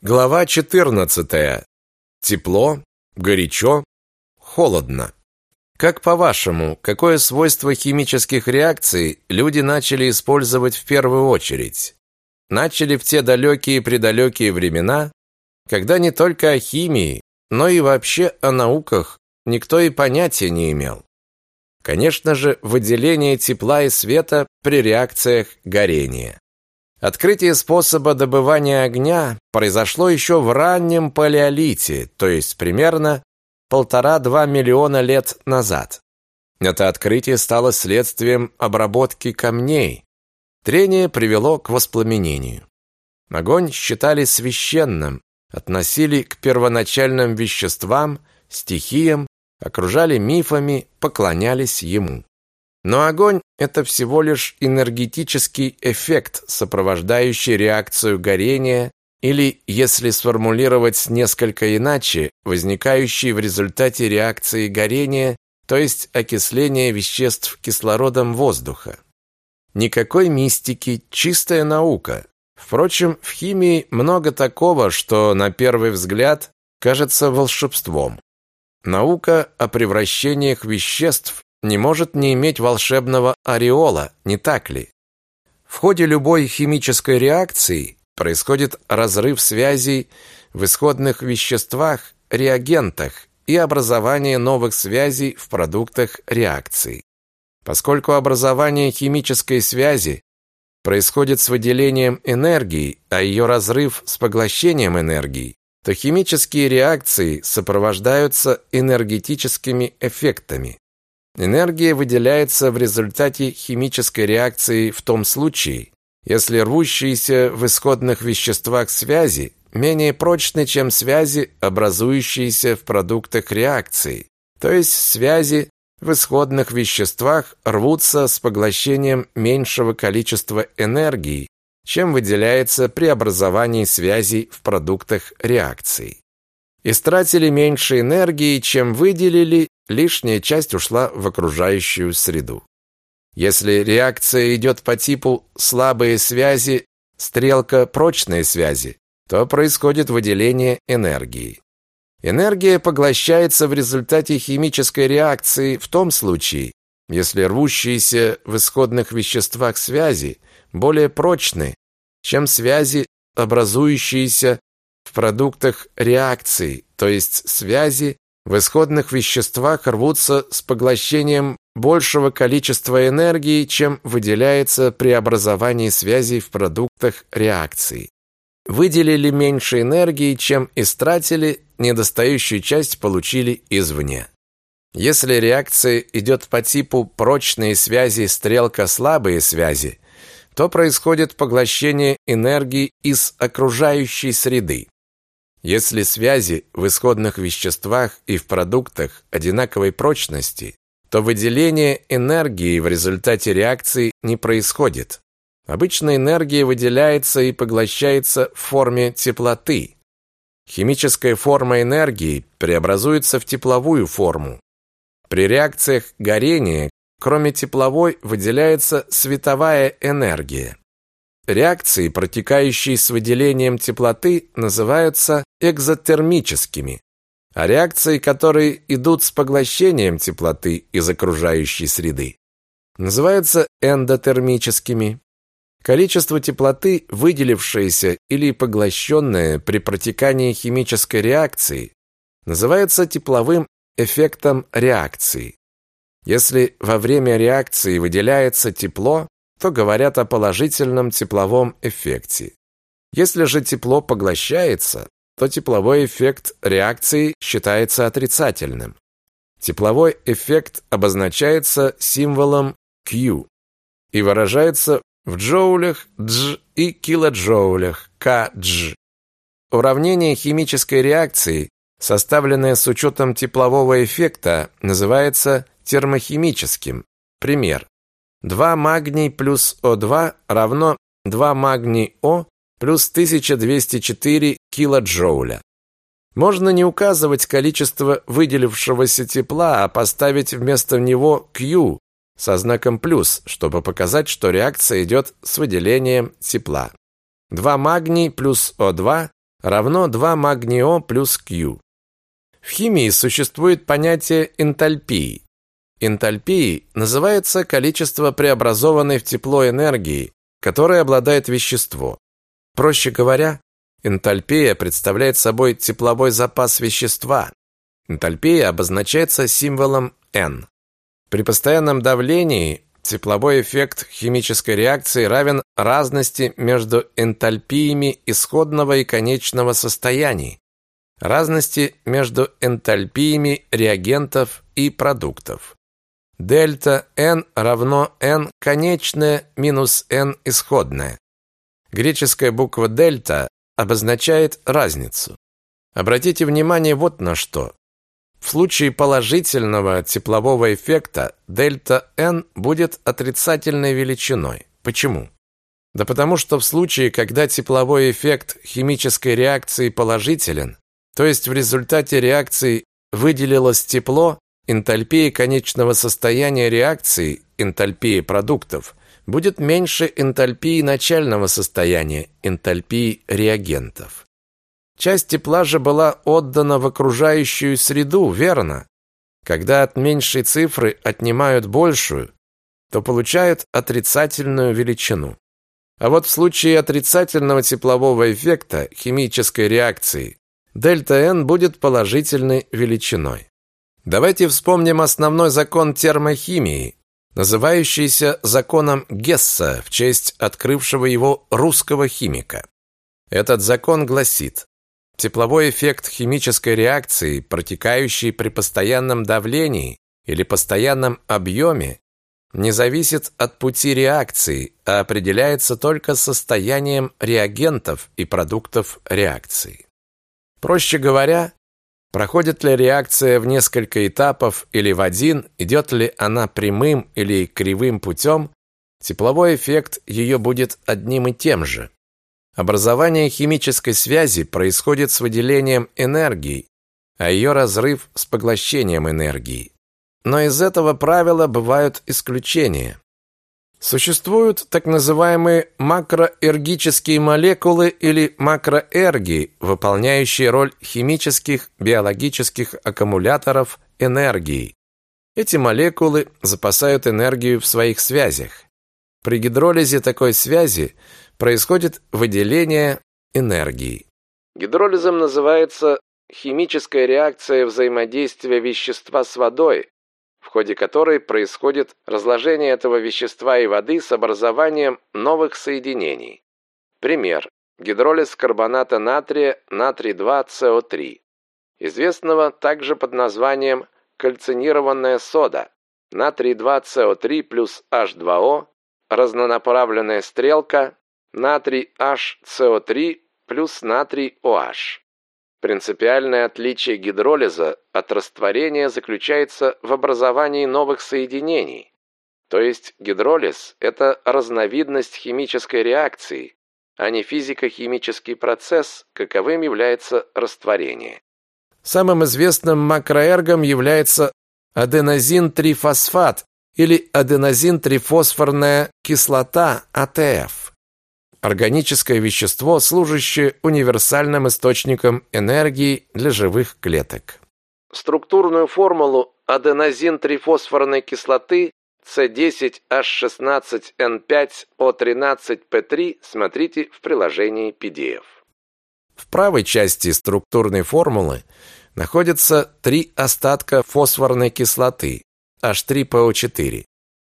Глава 14. Тепло, горячо, холодно. Как по-вашему, какое свойство химических реакций люди начали использовать в первую очередь? Начали в те далекие-предалекие времена, когда не только о химии, но и вообще о науках никто и понятия не имел. Конечно же, выделение тепла и света при реакциях горения. Открытие способа добывания огня произошло еще в раннем палеолите, то есть примерно полтора-два миллиона лет назад. Это открытие стало следствием обработки камней. Трение привело к воспламенению. Огонь считали священным, относили к первоначальным веществам, стихиям, окружали мифами, поклонялись ему. Но огонь – это всего лишь энергетический эффект, сопровождающий реакцию горения или, если сформулировать несколько иначе, возникающий в результате реакции горения, то есть окисления веществ кислородом воздуха. Никакой мистики, чистая наука. Впрочем, в химии много такого, что на первый взгляд кажется волшебством. Наука о превращениях веществ не может не иметь волшебного ореола, не так ли? В ходе любой химической реакции происходит разрыв связей в исходных веществах, реагентах и образование новых связей в продуктах реакции. Поскольку образование химической связи происходит с выделением энергии, а ее разрыв с поглощением энергии, то химические реакции сопровождаются энергетическими эффектами. Энергия выделяется в результате химической реакции в том случае, если рвущиеся в исходных веществах связи менее прочны, чем связи, образующиеся в продуктах реакции. То есть связи в исходных веществах рвутся с поглощением меньшего количества энергии, чем выделяется при образовании связей в продуктах реакции. Истратили меньше энергии, чем выделили, лишняя часть ушла в окружающую среду. Если реакция идет по типу слабые связи, стрелка прочные связи, то происходит выделение энергии. Энергия поглощается в результате химической реакции в том случае, если рвущиеся в исходных веществах связи более прочны, чем связи, образующиеся в продуктах реакции, то есть связи в исходных веществах рвутся с поглощением большего количества энергии, чем выделяется при образовании связей в продуктах реакции. Выделили меньше энергии, чем истратили, недостающую часть получили извне. Если реакция идет по типу прочные связи стрелка-слабые связи, то происходит поглощение энергии из окружающей среды. Если связи в исходных веществах и в продуктах одинаковой прочности, то выделение энергии в результате реакции не происходит. Обычно энергия выделяется и поглощается в форме теплоты. Химическая форма энергии преобразуется в тепловую форму. При реакциях горения, кроме тепловой, выделяется световая энергия. Реакции, протекающие с выделением теплоты, называются экзотермическими, а реакции, которые идут с поглощением теплоты из окружающей среды, называются эндотермическими. Количество теплоты, выделившееся или поглощенное при протекании химической реакции, называется тепловым эффектом реакции. Если во время реакции выделяется тепло, то говорят о положительном тепловом эффекте. Если же тепло поглощается, то тепловой эффект реакции считается отрицательным. Тепловой эффект обозначается символом Q и выражается в джоулях Дж и килоджоулях Кдж. Уравнение химической реакции, составленное с учетом теплового эффекта, называется термохимическим. Пример. 2 магний плюс О2 равно 2 магний О плюс 1204 килоджоуля. Можно не указывать количество выделившегося тепла, а поставить вместо него Q со знаком плюс, чтобы показать, что реакция идет с выделением тепла. 2 магний плюс О2 равно 2 магнио плюс Q. В химии существует понятие энтальпии. Энтальпией называется количество преобразованной в тепло энергии, которой обладает вещество. Проще говоря, энтальпия представляет собой тепловой запас вещества. Энтальпия обозначается символом N. При постоянном давлении тепловой эффект химической реакции равен разности между энтальпиями исходного и конечного состояний, разности между энтальпиями реагентов и продуктов. Дельта n равно n конечное минус n исходное. Греческая буква дельта обозначает разницу. Обратите внимание вот на что. В случае положительного теплового эффекта дельта n будет отрицательной величиной. Почему? Да потому что в случае, когда тепловой эффект химической реакции положителен, то есть в результате реакции выделилось тепло, энтальпия конечного состояния реакции, энтальпия продуктов, будет меньше энтальпии начального состояния, энтальпии реагентов. Часть тепла же была отдана в окружающую среду, верно? Когда от меньшей цифры отнимают большую, то получают отрицательную величину. А вот в случае отрицательного теплового эффекта химической реакции дельта n будет положительной величиной. Давайте вспомним основной закон термохимии, называющийся законом Гесса в честь открывшего его русского химика. Этот закон гласит: тепловой эффект химической реакции, протекающей при постоянном давлении или постоянном объеме, не зависит от пути реакции, а определяется только состоянием реагентов и продуктов реакции. Проще говоря, Проходит ли реакция в несколько этапов или в один, идет ли она прямым или кривым путем, тепловой эффект ее будет одним и тем же. Образование химической связи происходит с выделением энергии, а ее разрыв с поглощением энергии. Но из этого правила бывают исключения. Существуют так называемые макроэргические молекулы или макроэрги, выполняющие роль химических, биологических аккумуляторов энергии. Эти молекулы запасают энергию в своих связях. При гидролизе такой связи происходит выделение энергии. Гидролизом называется химическая реакция взаимодействия вещества с водой, в ходе которой происходит разложение этого вещества и воды с образованием новых соединений. Пример. Гидролиз карбоната натрия натрий-2СО3, известного также под названием кальцинированная сода, натрий-2СО3 плюс H2O, разнонаправленная стрелка, натрий HCO3 плюс натрий OH. Принципиальное отличие гидролиза от растворения заключается в образовании новых соединений. То есть гидролиз – это разновидность химической реакции, а не физико-химический процесс, каковым является растворение. Самым известным макроэргом является аденозин-трифосфат или аденозин-трифосфорная кислота АТФ органическое вещество, служащее универсальным источником энергии для живых клеток. Структурную формулу аденозин-трифосфорной кислоты С10H16N5O13P3 смотрите в приложении PDF. В правой части структурной формулы находятся три остатка фосфорной кислоты H3PO4.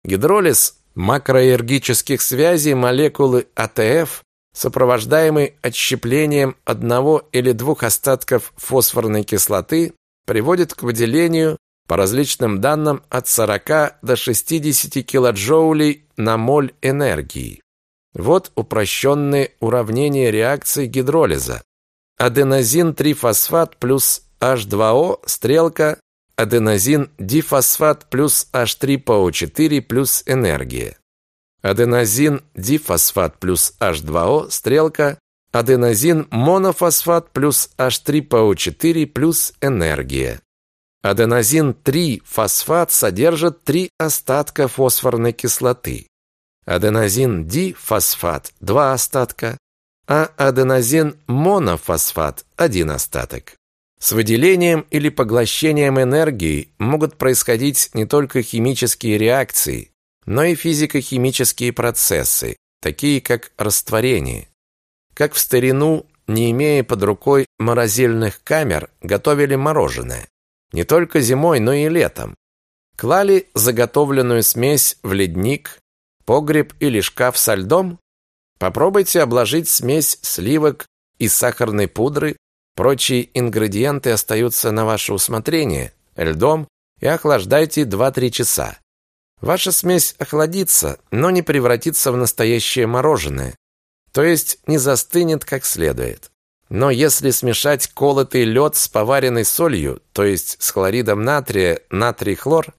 Гидролиз макроэргических связей молекулы АТФ, сопровождаемой отщеплением одного или двух остатков фосфорной кислоты, приводит к выделению по различным данным от 40 до 60 килоджоулей на моль энергии. Вот упрощенные уравнения реакции гидролиза. Аденозин-трифосфат плюс H2O, стрелка аденозин дифосфат плюс H3PO4 плюс энергия. Аденозин дифосфат плюс H2O стрелка аденозин монофосфат плюс H3PO4 плюс энергия. Аденозин 3 фосфат содержит три остатка фосфорной кислоты. Аденозин дифосфат 2 остатка, а аденозин монофосфат – один остаток. С выделением или поглощением энергии могут происходить не только химические реакции, но и физико-химические процессы, такие как растворение. Как в старину, не имея под рукой морозильных камер, готовили мороженое. Не только зимой, но и летом. Клали заготовленную смесь в ледник, погреб или шкаф со льдом? Попробуйте обложить смесь сливок и сахарной пудры, прочие ингредиенты остаются на ваше усмотрение, льдом и охлаждайте 2-3 часа. Ваша смесь охладится, но не превратится в настоящее мороженое, то есть не застынет как следует. Но если смешать колотый лед с поваренной солью, то есть с хлоридом натрия, натрий-хлор,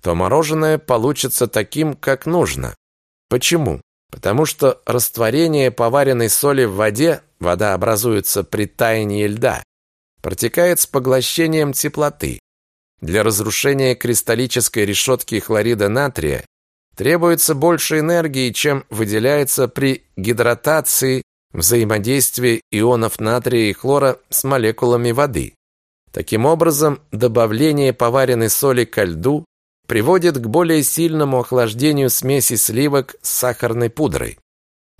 то мороженое получится таким, как нужно. Почему? Потому что растворение поваренной соли в воде, вода образуется при таянии льда, протекает с поглощением теплоты. Для разрушения кристаллической решетки хлорида натрия требуется больше энергии, чем выделяется при гидратации взаимодействии ионов натрия и хлора с молекулами воды. Таким образом, добавление поваренной соли ко льду приводит к более сильному охлаждению смеси сливок с сахарной пудрой.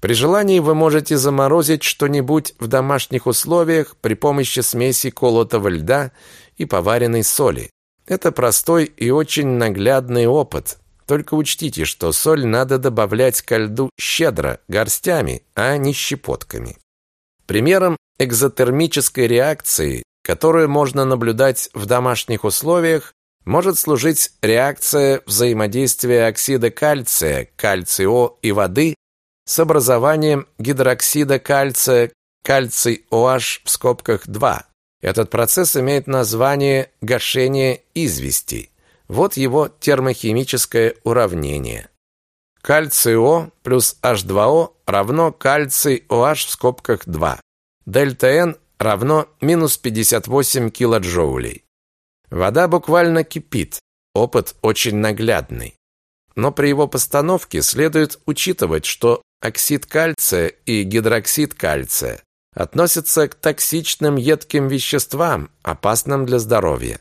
При желании вы можете заморозить что-нибудь в домашних условиях при помощи смеси колотого льда и поваренной соли. Это простой и очень наглядный опыт. Только учтите, что соль надо добавлять ко льду щедро, горстями, а не щепотками. Примером экзотермической реакции, которую можно наблюдать в домашних условиях, может служить реакция взаимодействия оксида кальция, кальций-О и воды с образованием гидроксида кальция, кальций-OH в скобках 2. Этот процесс имеет название гашение извести. Вот его термохимическое уравнение. Кальций-О плюс H2O равно кальций-OH в скобках 2. Дельта N равно минус 58 килоджоулей. Вода буквально кипит. Опыт очень наглядный. Но при его постановке следует учитывать, что оксид кальция и гидроксид кальция относятся к токсичным едким веществам, опасным для здоровья.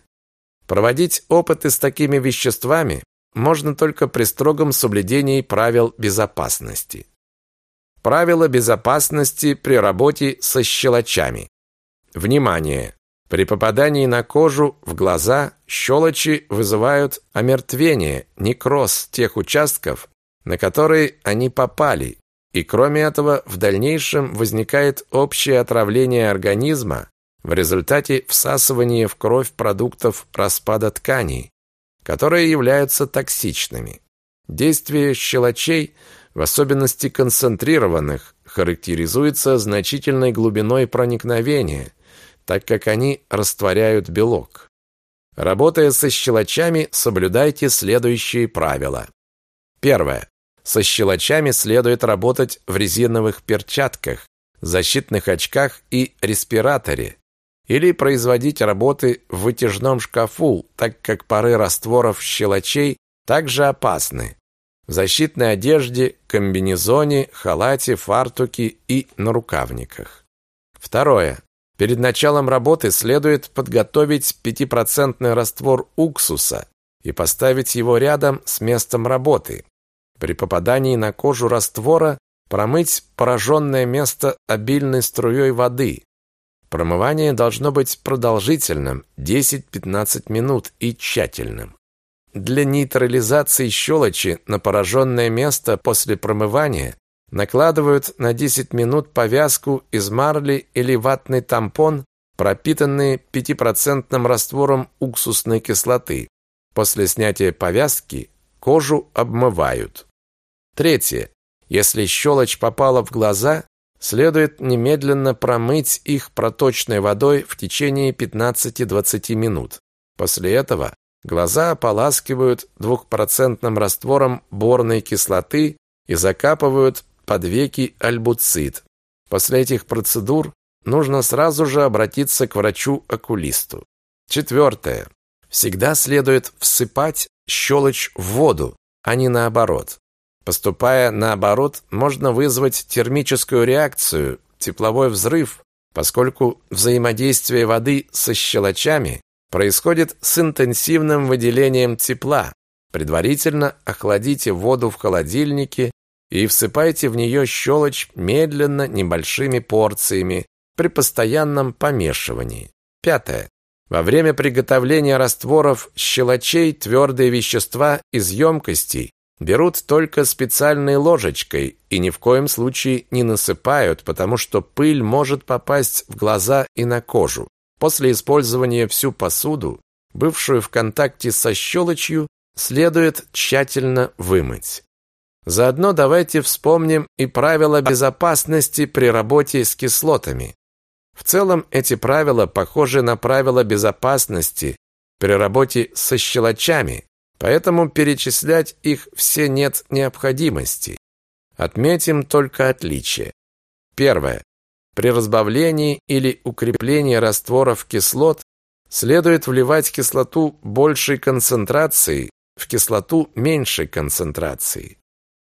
Проводить опыты с такими веществами можно только при строгом соблюдении правил безопасности. Правила безопасности при работе со щелочами. Внимание! При попадании на кожу, в глаза, щелочи вызывают омертвение, некроз тех участков, на которые они попали, и кроме этого в дальнейшем возникает общее отравление организма в результате всасывания в кровь продуктов распада тканей, которые являются токсичными. Действие щелочей, в особенности концентрированных, характеризуется значительной глубиной проникновения – так как они растворяют белок. Работая со щелочами, соблюдайте следующие правила. Первое. Со щелочами следует работать в резиновых перчатках, защитных очках и респираторе, или производить работы в вытяжном шкафу, так как пары растворов щелочей также опасны. В защитной одежде, комбинезоне, халате, фартуке и нарукавниках. Второе. Перед началом работы следует подготовить 5% раствор уксуса и поставить его рядом с местом работы. При попадании на кожу раствора промыть пораженное место обильной струей воды. Промывание должно быть продолжительным 10-15 минут и тщательным. Для нейтрализации щелочи на пораженное место после промывания накладывают на 10 минут повязку из марли или ватный тампон, пропитанный 5% раствором уксусной кислоты. После снятия повязки кожу обмывают. Третье. Если щелочь попала в глаза, следует немедленно промыть их проточной водой в течение 15-20 минут. После этого глаза ополаскивают двухпроцентным раствором борной кислоты и закапывают под веки альбуцит. После этих процедур нужно сразу же обратиться к врачу-окулисту. Четвертое. Всегда следует всыпать щелочь в воду, а не наоборот. Поступая наоборот, можно вызвать термическую реакцию, тепловой взрыв, поскольку взаимодействие воды со щелочами происходит с интенсивным выделением тепла. Предварительно охладите воду в холодильнике и всыпайте в нее щелочь медленно небольшими порциями при постоянном помешивании. Пятое. Во время приготовления растворов щелочей твердые вещества из емкостей берут только специальной ложечкой и ни в коем случае не насыпают, потому что пыль может попасть в глаза и на кожу. После использования всю посуду, бывшую в контакте со щелочью, следует тщательно вымыть. Заодно давайте вспомним и правила безопасности при работе с кислотами. В целом эти правила похожи на правила безопасности при работе со щелочами, поэтому перечислять их все нет необходимости. Отметим только отличия. Первое. При разбавлении или укреплении растворов кислот следует вливать кислоту большей концентрации в кислоту меньшей концентрации.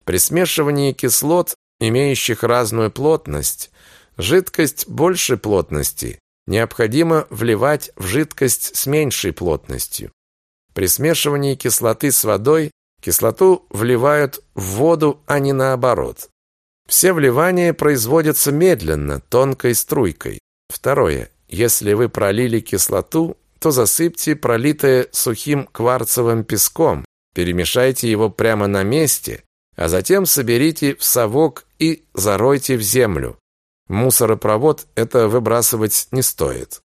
При смешивании кислот, имеющих разную плотность, жидкость большей плотности необходимо вливать в жидкость с меньшей плотностью. При смешивании кислоты с водой кислоту вливают в воду, а не наоборот. Все вливания производятся медленно, тонкой струйкой. Второе. Если вы пролили кислоту, то засыпьте пролитое сухим кварцевым песком, перемешайте его прямо на месте, а затем соберите в совок и заройте в землю. мусоропровод это выбрасывать не стоит.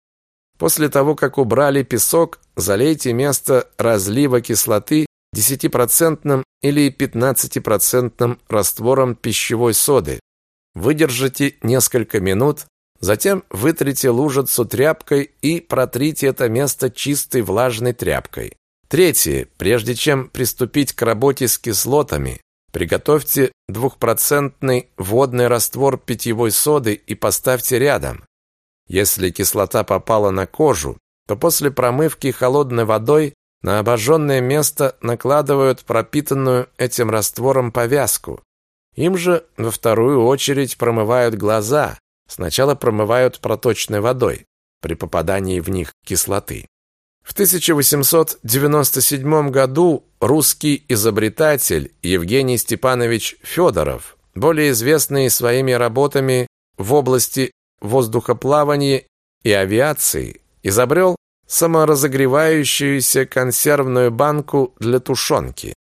После того, как убрали песок, залейте место разлива кислоты 10% или 15% раствором пищевой соды. Выдержите несколько минут, затем вытрите лужицу тряпкой и протрите это место чистой влажной тряпкой. Третье. Прежде чем приступить к работе с кислотами, приготовьте двухпроцентный водный раствор питьевой соды и поставьте рядом. Если кислота попала на кожу, то после промывки холодной водой на обожженное место накладывают пропитанную этим раствором повязку. Им же во вторую очередь промывают глаза. Сначала промывают проточной водой при попадании в них кислоты. В 1897 году русский изобретатель Евгений Степанович Федоров, более известный своими работами в области воздухоплавания и авиации, изобрел саморазогревающуюся консервную банку для тушенки.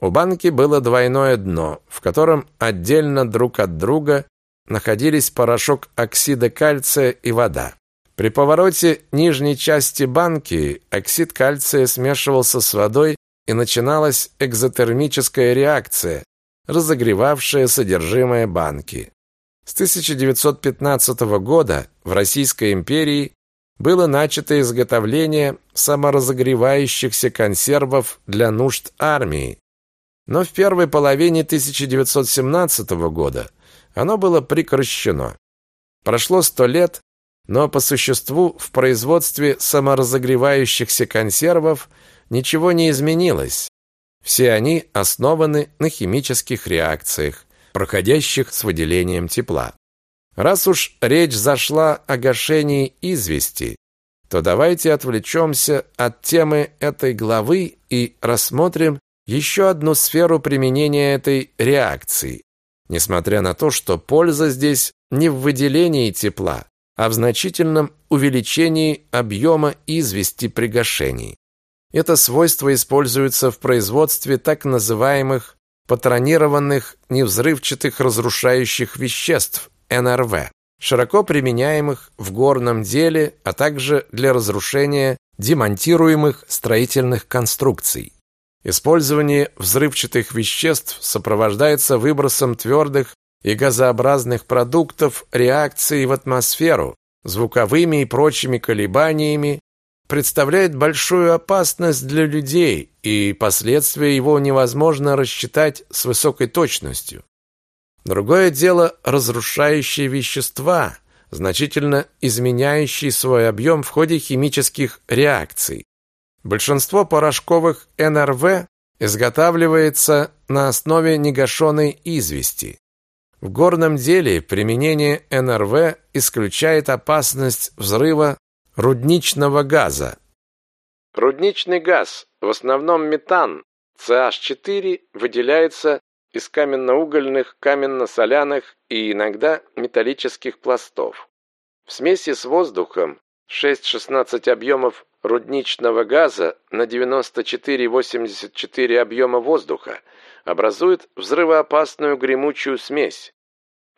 У банки было двойное дно, в котором отдельно друг от друга находились порошок оксида кальция и вода. При повороте нижней части банки оксид кальция смешивался с водой и начиналась экзотермическая реакция, разогревавшая содержимое банки. С 1915 года в Российской империи было начато изготовление саморазогревающихся консервов для нужд армии. Но в первой половине 1917 года оно было прекращено. Прошло сто лет, но по существу в производстве саморазогревающихся консервов ничего не изменилось. Все они основаны на химических реакциях, проходящих с выделением тепла. Раз уж речь зашла о гашении извести, то давайте отвлечемся от темы этой главы и рассмотрим еще одну сферу применения этой реакции. Несмотря на то, что польза здесь не в выделении тепла, а в значительном увеличении объема извести при гашении. Это свойство используется в производстве так называемых патронированных невзрывчатых разрушающих веществ НРВ, широко применяемых в горном деле, а также для разрушения демонтируемых строительных конструкций. Использование взрывчатых веществ сопровождается выбросом твердых и газообразных продуктов реакции в атмосферу, звуковыми и прочими колебаниями, представляет большую опасность для людей, и последствия его невозможно рассчитать с высокой точностью. Другое дело разрушающие вещества, значительно изменяющие свой объем в ходе химических реакций. Большинство порошковых НРВ изготавливается на основе негашенной извести. В горном деле применение НРВ исключает опасность взрыва рудничного газа. Рудничный газ, в основном метан, CH4, выделяется из каменно-угольных, каменно-соляных и иногда металлических пластов. В смеси с воздухом 6-16 объемов рудничного газа на 94-84 объема воздуха образует взрывоопасную гремучую смесь.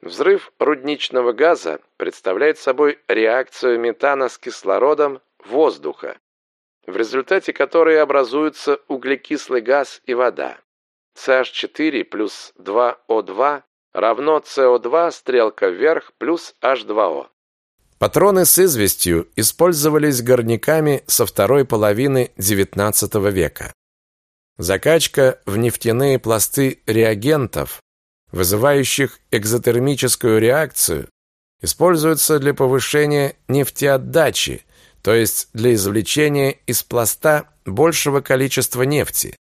Взрыв рудничного газа представляет собой реакцию метана с кислородом воздуха, в результате которой образуются углекислый газ и вода. CH4 плюс 2O2 равно CO2 стрелка вверх плюс H2O. Патроны с известью использовались горняками со второй половины XIX века. Закачка в нефтяные пласты реагентов, вызывающих экзотермическую реакцию, используется для повышения нефтеотдачи, то есть для извлечения из пласта большего количества нефти.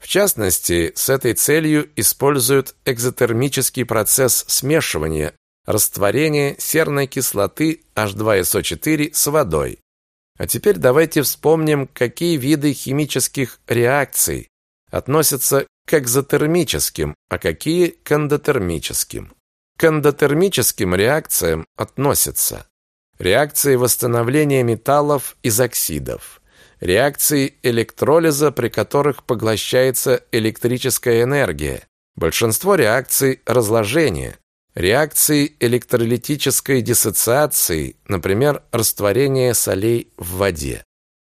В частности, с этой целью используют экзотермический процесс смешивания растворение серной кислоты H2SO4 с водой. А теперь давайте вспомним, какие виды химических реакций относятся к экзотермическим, а какие к эндотермическим. К эндотермическим реакциям относятся реакции восстановления металлов из оксидов, реакции электролиза, при которых поглощается электрическая энергия, большинство реакций разложения, Реакции электролитической диссоциации, например, растворение солей в воде.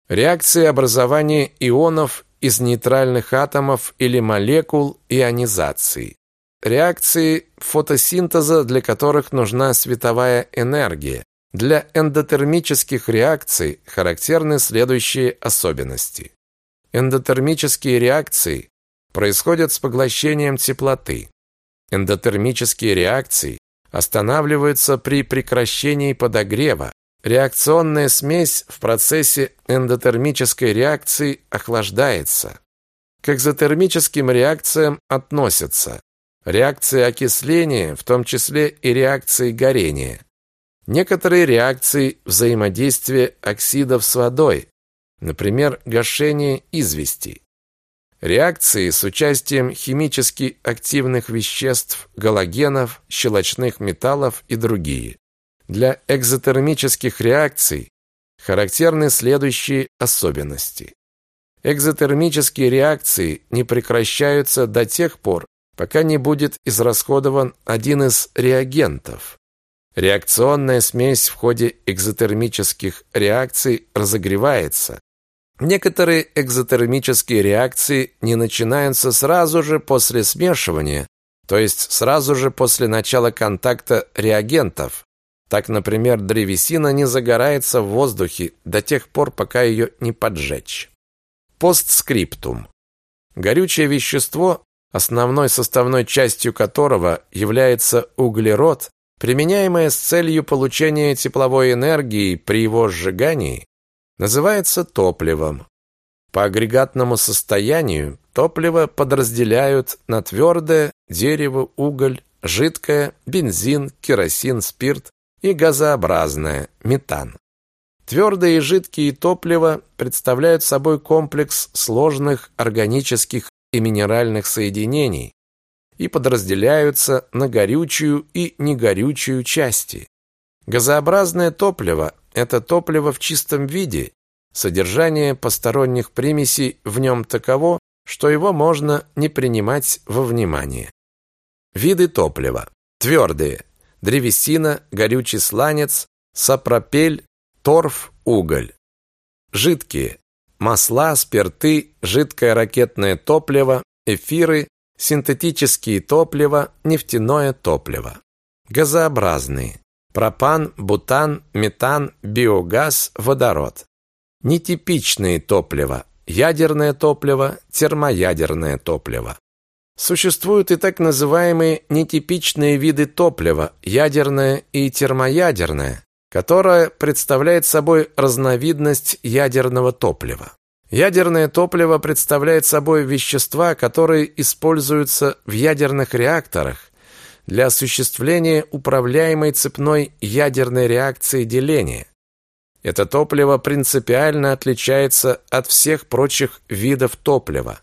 Реакции образования ионов из нейтральных атомов или молекул ионизации. Реакции фотосинтеза, для которых нужна световая энергия. Для эндотермических реакций характерны следующие особенности. Эндотермические реакции происходят с поглощением теплоты. Эндотермические реакции останавливаются при прекращении подогрева. Реакционная смесь в процессе эндотермической реакции охлаждается. К экзотермическим реакциям относятся реакции окисления, в том числе и реакции горения. Некоторые реакции взаимодействия оксидов с водой, например, гашение извести. Реакции с участием химически активных веществ, галогенов, щелочных металлов и другие. Для экзотермических реакций характерны следующие особенности. Экзотермические реакции не прекращаются до тех пор, пока не будет израсходован один из реагентов. Реакционная смесь в ходе экзотермических реакций разогревается, Некоторые экзотермические реакции не начинаются сразу же после смешивания, то есть сразу же после начала контакта реагентов. Так, например, древесина не загорается в воздухе до тех пор, пока ее не поджечь. Постскриптум. Горючее вещество, основной составной частью которого является углерод, применяемое с целью получения тепловой энергии при его сжигании, называется топливом. По агрегатному состоянию топливо подразделяют на твердое, дерево, уголь, жидкое, бензин, керосин, спирт и газообразное, метан. Твердые и жидкие топлива представляют собой комплекс сложных органических и минеральных соединений и подразделяются на горючую и негорючую части. Газообразное топливо это топливо в чистом виде, содержание посторонних примесей в нем таково, что его можно не принимать во внимание. Виды топлива. Твердые. Древесина, горючий сланец, сапропель, торф, уголь. Жидкие. Масла, спирты, жидкое ракетное топливо, эфиры, синтетические топлива, нефтяное топливо. Газообразные пропан, бутан, метан, биогаз, водород. Нетипичные топлива, ядерное топливо, термоядерное топливо. Существуют и так называемые нетипичные виды топлива, ядерное и термоядерное, которое представляет собой разновидность ядерного топлива. Ядерное топливо представляет собой вещества, которые используются в ядерных реакторах для осуществления управляемой цепной ядерной реакции деления. Это топливо принципиально отличается от всех прочих видов топлива.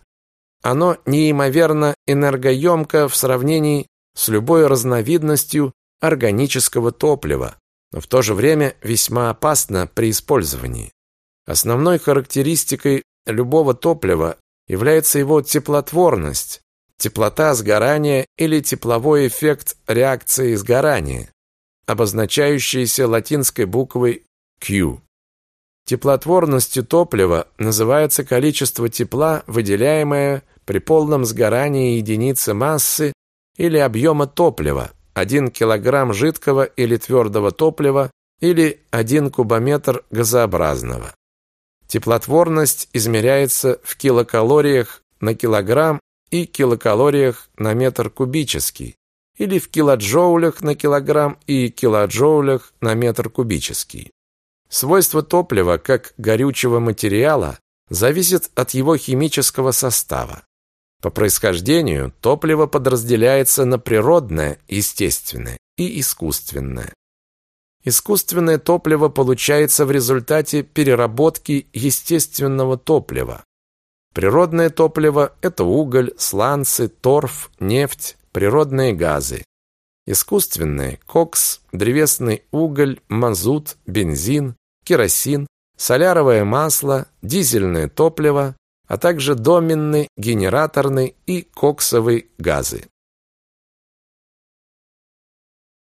Оно неимоверно энергоемко в сравнении с любой разновидностью органического топлива, но в то же время весьма опасно при использовании. Основной характеристикой любого топлива является его теплотворность, теплота сгорания или тепловой эффект реакции сгорания, обозначающийся латинской буквой Q. Теплотворностью топлива называется количество тепла, выделяемое при полном сгорании единицы массы или объема топлива, 1 кг жидкого или твердого топлива или 1 кубометр газообразного. Теплотворность измеряется в килокалориях на килограмм и килокалориях на метр кубический или в килоджоулях на килограмм и килоджоулях на метр кубический. Свойства топлива как горючего материала зависят от его химического состава. По происхождению топливо подразделяется на природное, естественное и искусственное. Искусственное топливо получается в результате переработки естественного топлива. Природное топливо – это уголь, сланцы, торф, нефть, природные газы. Искусственное – кокс, древесный уголь, мазут, бензин, керосин, соляровое масло, дизельное топливо, а также доменный, генераторный и коксовый газы.